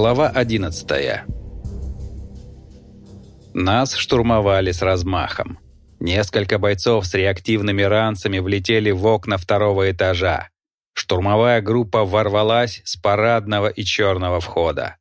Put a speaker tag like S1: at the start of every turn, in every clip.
S1: Глава 11 Нас штурмовали с размахом. Несколько бойцов с реактивными ранцами влетели в окна второго этажа. Штурмовая группа ворвалась с парадного и черного входа.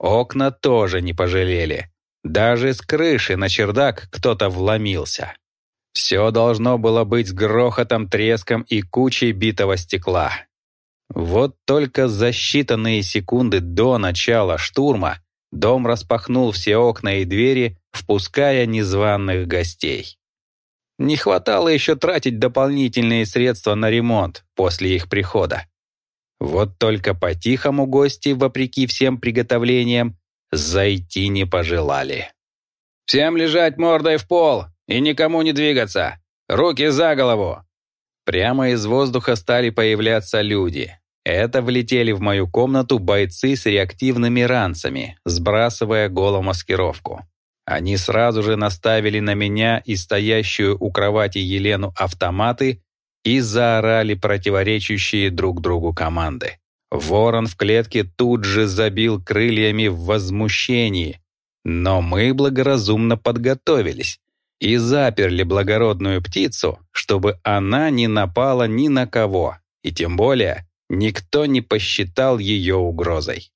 S1: Окна тоже не пожалели. Даже с крыши на чердак кто-то вломился. Все должно было быть с грохотом, треском и кучей битого стекла. Вот только за считанные секунды до начала штурма дом распахнул все окна и двери, впуская незваных гостей. Не хватало еще тратить дополнительные средства на ремонт после их прихода. Вот только по-тихому гости, вопреки всем приготовлениям, зайти не пожелали. «Всем лежать мордой в пол и никому не двигаться! Руки за голову!» Прямо из воздуха стали появляться люди. Это влетели в мою комнату бойцы с реактивными ранцами, сбрасывая голомаскировку. Они сразу же наставили на меня и стоящую у кровати Елену автоматы и заорали противоречащие друг другу команды. Ворон в клетке тут же забил крыльями в возмущении, но мы благоразумно подготовились и заперли благородную птицу, чтобы она не напала ни на кого, и тем более никто не посчитал ее угрозой.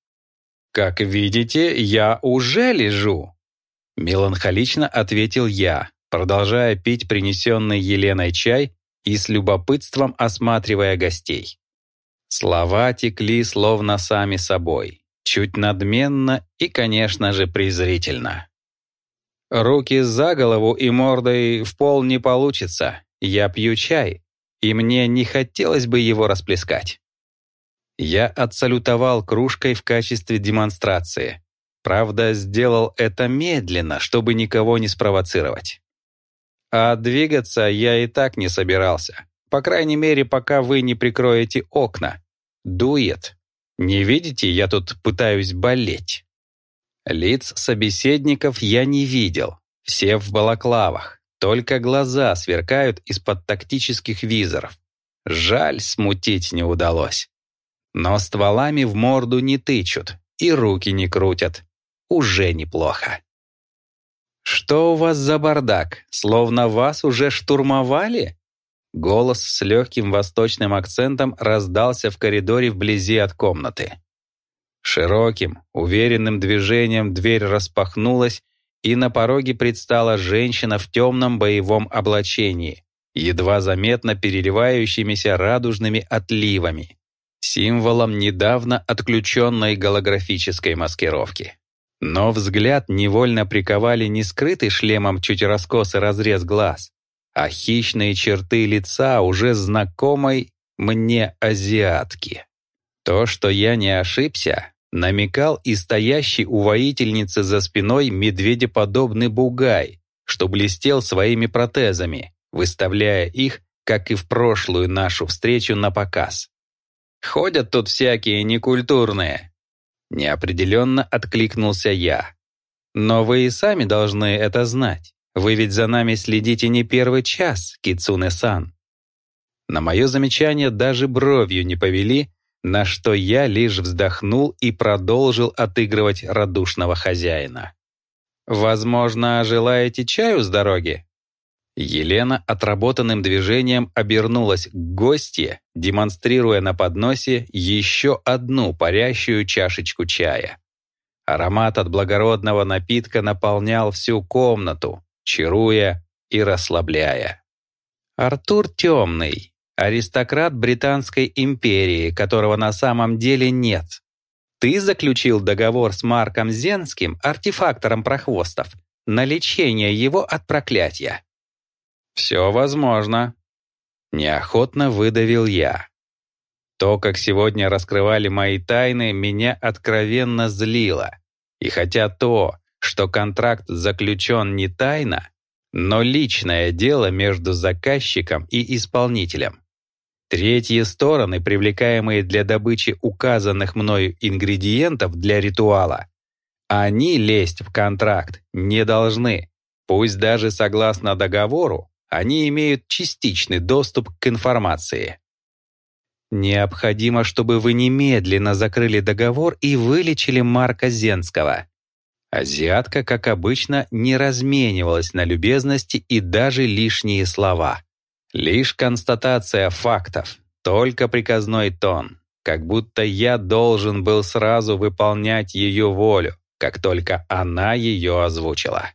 S1: «Как видите, я уже лежу», — меланхолично ответил я, продолжая пить принесенный Еленой чай и с любопытством осматривая гостей. Слова текли словно сами собой, чуть надменно и, конечно же, презрительно. «Руки за голову и мордой в пол не получится. Я пью чай, и мне не хотелось бы его расплескать». Я отсалютовал кружкой в качестве демонстрации. Правда, сделал это медленно, чтобы никого не спровоцировать. А двигаться я и так не собирался. По крайней мере, пока вы не прикроете окна. Дует. Не видите, я тут пытаюсь болеть. Лиц собеседников я не видел. Все в балаклавах. Только глаза сверкают из-под тактических визоров. Жаль, смутить не удалось. Но стволами в морду не тычут и руки не крутят. Уже неплохо. «Что у вас за бардак? Словно вас уже штурмовали?» Голос с легким восточным акцентом раздался в коридоре вблизи от комнаты. Широким, уверенным движением дверь распахнулась, и на пороге предстала женщина в темном боевом облачении, едва заметно переливающимися радужными отливами символом недавно отключенной голографической маскировки. Но взгляд невольно приковали не скрытый шлемом чуть раскосый разрез глаз, а хищные черты лица уже знакомой мне азиатки. То, что я не ошибся, намекал и стоящий у воительницы за спиной медведеподобный бугай, что блестел своими протезами, выставляя их, как и в прошлую нашу встречу, на показ. Ходят тут всякие некультурные». Неопределенно откликнулся я. «Но вы и сами должны это знать. Вы ведь за нами следите не первый час, Кицуне-сан». На мое замечание даже бровью не повели, на что я лишь вздохнул и продолжил отыгрывать радушного хозяина. «Возможно, желаете чаю с дороги?» Елена отработанным движением обернулась к гостье, демонстрируя на подносе еще одну парящую чашечку чая. Аромат от благородного напитка наполнял всю комнату, чаруя и расслабляя. Артур Темный, аристократ Британской империи, которого на самом деле нет. Ты заключил договор с Марком Зенским, артефактором прохвостов, на лечение его от проклятия. «Все возможно», — неохотно выдавил я. То, как сегодня раскрывали мои тайны, меня откровенно злило. И хотя то, что контракт заключен не тайно, но личное дело между заказчиком и исполнителем. Третьи стороны, привлекаемые для добычи указанных мною ингредиентов для ритуала, они лезть в контракт не должны, пусть даже согласно договору, они имеют частичный доступ к информации. Необходимо, чтобы вы немедленно закрыли договор и вылечили Марка Зенского. Азиатка, как обычно, не разменивалась на любезности и даже лишние слова. Лишь констатация фактов, только приказной тон, как будто я должен был сразу выполнять ее волю, как только она ее озвучила.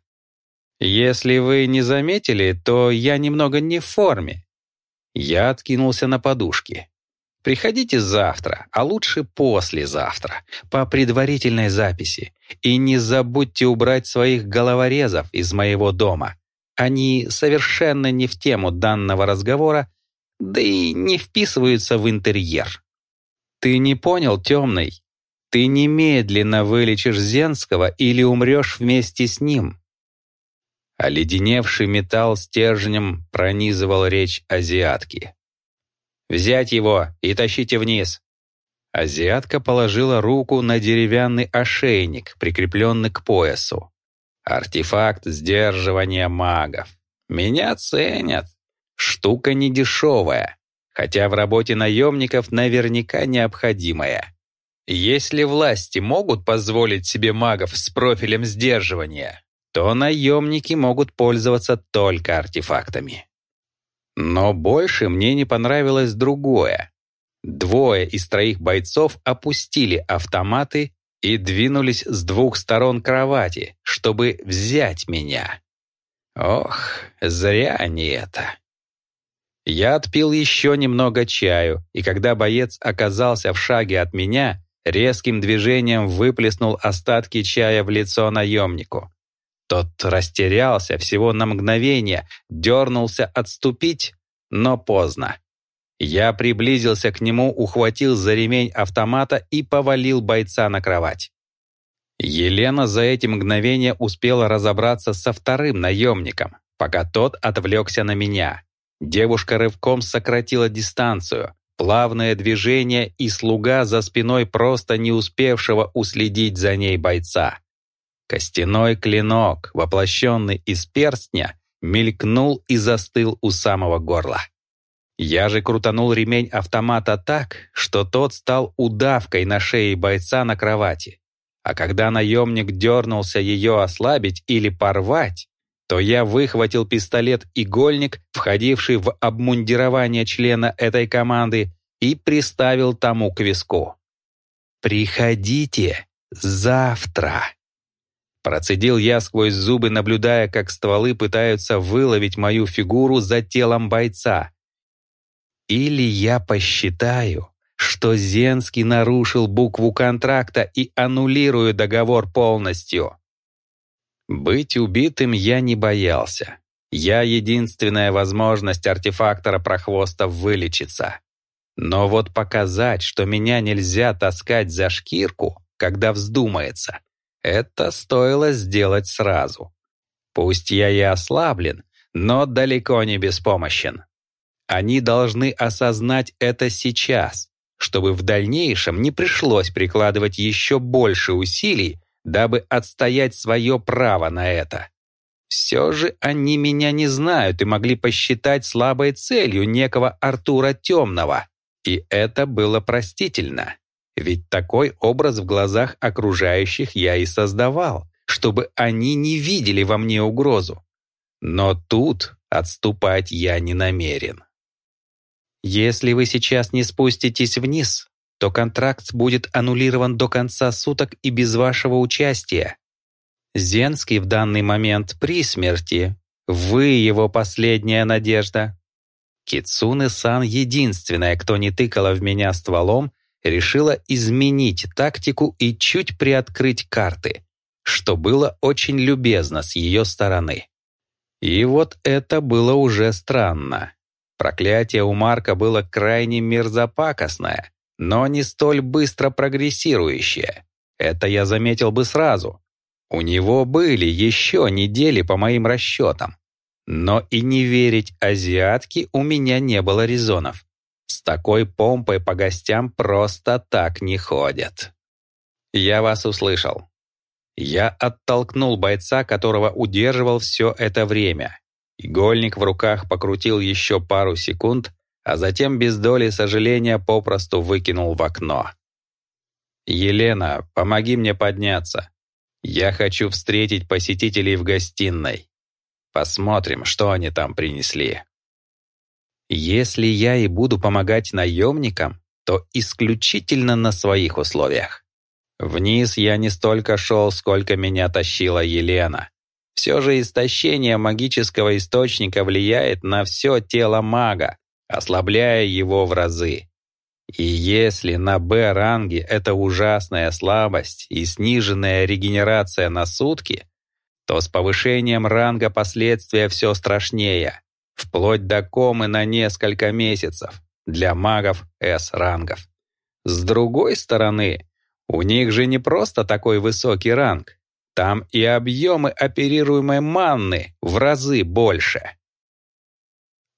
S1: Если вы не заметили, то я немного не в форме. Я откинулся на подушки. Приходите завтра, а лучше послезавтра, по предварительной записи. И не забудьте убрать своих головорезов из моего дома. Они совершенно не в тему данного разговора, да и не вписываются в интерьер. Ты не понял, темный? Ты немедленно вылечишь Зенского или умрешь вместе с ним. Оледеневший металл стержнем пронизывал речь азиатки. «Взять его и тащите вниз!» Азиатка положила руку на деревянный ошейник, прикрепленный к поясу. Артефакт сдерживания магов. Меня ценят. Штука недешевая, хотя в работе наемников наверняка необходимая. Если власти могут позволить себе магов с профилем сдерживания, то наемники могут пользоваться только артефактами. Но больше мне не понравилось другое. Двое из троих бойцов опустили автоматы и двинулись с двух сторон кровати, чтобы взять меня. Ох, зря они это. Я отпил еще немного чаю, и когда боец оказался в шаге от меня, резким движением выплеснул остатки чая в лицо наемнику. Тот растерялся всего на мгновение, дернулся отступить, но поздно. Я приблизился к нему, ухватил за ремень автомата и повалил бойца на кровать. Елена за эти мгновения успела разобраться со вторым наемником, пока тот отвлекся на меня. Девушка рывком сократила дистанцию, плавное движение и слуга за спиной просто не успевшего уследить за ней бойца. Костяной клинок, воплощенный из перстня, мелькнул и застыл у самого горла. Я же крутанул ремень автомата так, что тот стал удавкой на шее бойца на кровати. А когда наемник дернулся ее ослабить или порвать, то я выхватил пистолет-игольник, входивший в обмундирование члена этой команды, и приставил тому к виску. «Приходите завтра!» Процедил я сквозь зубы, наблюдая, как стволы пытаются выловить мою фигуру за телом бойца, или я посчитаю, что Зенский нарушил букву контракта и аннулирую договор полностью. Быть убитым я не боялся. Я единственная возможность артефактора прохвоста вылечиться. Но вот показать, что меня нельзя таскать за шкирку, когда вздумается, это стоило сделать сразу. Пусть я и ослаблен, но далеко не беспомощен. Они должны осознать это сейчас, чтобы в дальнейшем не пришлось прикладывать еще больше усилий, дабы отстоять свое право на это. Все же они меня не знают и могли посчитать слабой целью некого Артура Темного. И это было простительно. Ведь такой образ в глазах окружающих я и создавал, чтобы они не видели во мне угрозу. Но тут отступать я не намерен. Если вы сейчас не спуститесь вниз, то контракт будет аннулирован до конца суток и без вашего участия. Зенский в данный момент при смерти. Вы его последняя надежда. Кицуне-сан, единственная, кто не тыкала в меня стволом, решила изменить тактику и чуть приоткрыть карты, что было очень любезно с ее стороны. И вот это было уже странно. Проклятие у Марка было крайне мерзопакостное, но не столь быстро прогрессирующее. Это я заметил бы сразу. У него были еще недели по моим расчетам. Но и не верить азиатке у меня не было резонов. С такой помпой по гостям просто так не ходят. Я вас услышал. Я оттолкнул бойца, которого удерживал все это время. Игольник в руках покрутил еще пару секунд, а затем без доли сожаления попросту выкинул в окно. «Елена, помоги мне подняться. Я хочу встретить посетителей в гостиной. Посмотрим, что они там принесли». Если я и буду помогать наемникам, то исключительно на своих условиях. Вниз я не столько шел, сколько меня тащила Елена. Все же истощение магического источника влияет на все тело мага, ослабляя его в разы. И если на Б-ранге это ужасная слабость и сниженная регенерация на сутки, то с повышением ранга последствия все страшнее вплоть до комы на несколько месяцев для магов С-рангов. С другой стороны, у них же не просто такой высокий ранг, там и объемы оперируемой манны в разы больше.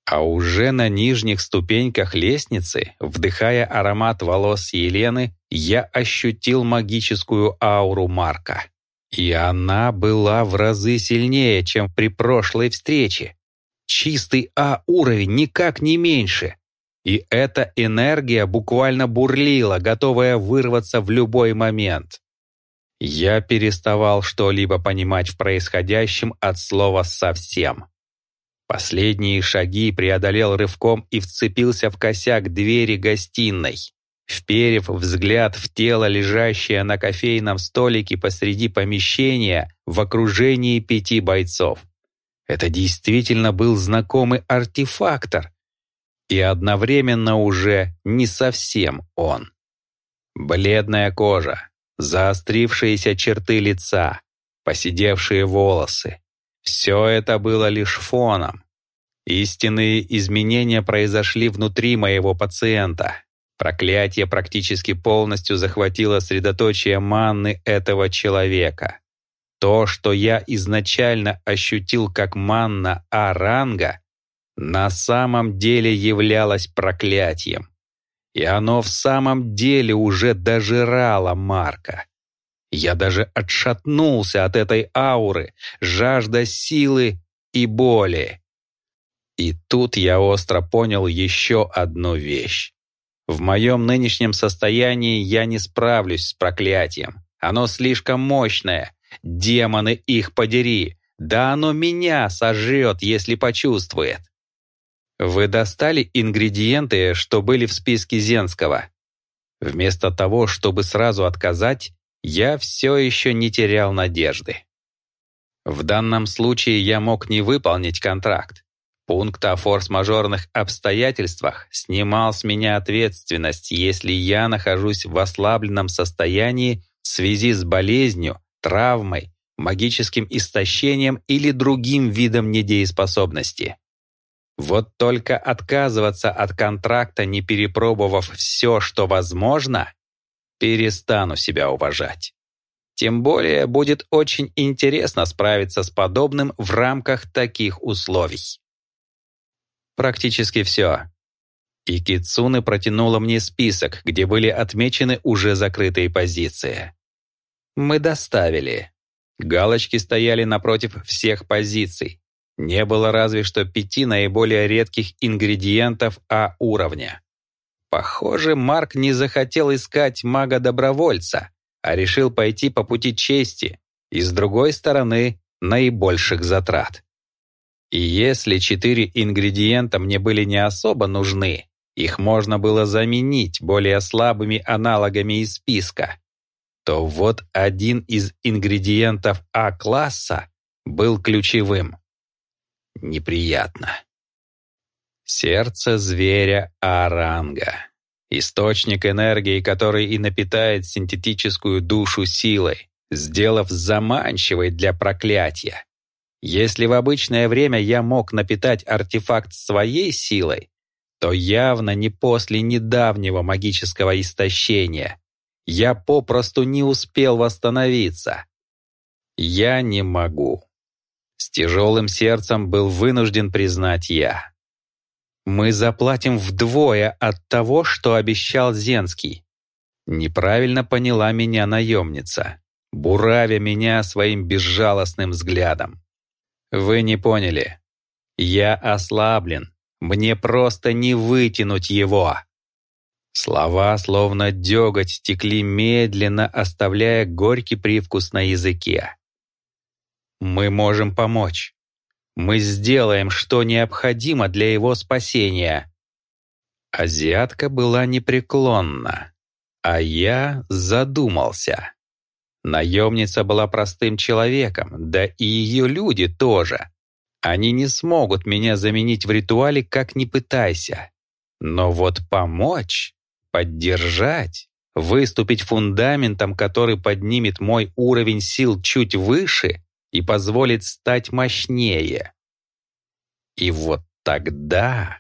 S1: А уже на нижних ступеньках лестницы, вдыхая аромат волос Елены, я ощутил магическую ауру Марка. И она была в разы сильнее, чем при прошлой встрече. Чистый А-уровень, никак не меньше. И эта энергия буквально бурлила, готовая вырваться в любой момент. Я переставал что-либо понимать в происходящем от слова «совсем». Последние шаги преодолел рывком и вцепился в косяк двери гостиной, вперев взгляд в тело, лежащее на кофейном столике посреди помещения в окружении пяти бойцов. Это действительно был знакомый артефактор. И одновременно уже не совсем он. Бледная кожа, заострившиеся черты лица, поседевшие волосы. Все это было лишь фоном. Истинные изменения произошли внутри моего пациента. Проклятие практически полностью захватило средоточие манны этого человека. То, что я изначально ощутил как манна А-ранга, на самом деле являлось проклятием. И оно в самом деле уже дожирало Марка. Я даже отшатнулся от этой ауры, жажда силы и боли. И тут я остро понял еще одну вещь. В моем нынешнем состоянии я не справлюсь с проклятием. Оно слишком мощное, Демоны их подери! Да оно меня сожрет, если почувствует. Вы достали ингредиенты, что были в списке Зенского. Вместо того, чтобы сразу отказать, я все еще не терял надежды. В данном случае я мог не выполнить контракт. Пункт о форс-мажорных обстоятельствах снимал с меня ответственность, если я нахожусь в ослабленном состоянии в связи с болезнью, травмой, магическим истощением или другим видом недееспособности. Вот только отказываться от контракта, не перепробовав все, что возможно, перестану себя уважать. Тем более будет очень интересно справиться с подобным в рамках таких условий. Практически все. И Кицуны протянула мне список, где были отмечены уже закрытые позиции. Мы доставили. Галочки стояли напротив всех позиций. Не было разве что пяти наиболее редких ингредиентов А уровня. Похоже, Марк не захотел искать мага-добровольца, а решил пойти по пути чести и, с другой стороны, наибольших затрат. И если четыре ингредиента мне были не особо нужны, их можно было заменить более слабыми аналогами из списка то вот один из ингредиентов А-класса был ключевым. Неприятно. Сердце зверя А-ранга. Источник энергии, который и напитает синтетическую душу силой, сделав заманчивой для проклятия. Если в обычное время я мог напитать артефакт своей силой, то явно не после недавнего магического истощения — я попросту не успел восстановиться. Я не могу. С тяжелым сердцем был вынужден признать я. Мы заплатим вдвое от того, что обещал Зенский. Неправильно поняла меня наемница, буравя меня своим безжалостным взглядом. Вы не поняли. Я ослаблен. Мне просто не вытянуть его. Слова, словно деготь, стекли медленно, оставляя горький привкус на языке. Мы можем помочь. Мы сделаем, что необходимо для его спасения. Азиатка была непреклонна, а я задумался. Наемница была простым человеком, да и ее люди тоже. Они не смогут меня заменить в ритуале, как ни пытайся. Но вот помочь, поддержать, выступить фундаментом, который поднимет мой уровень сил чуть выше и позволит стать мощнее. И вот тогда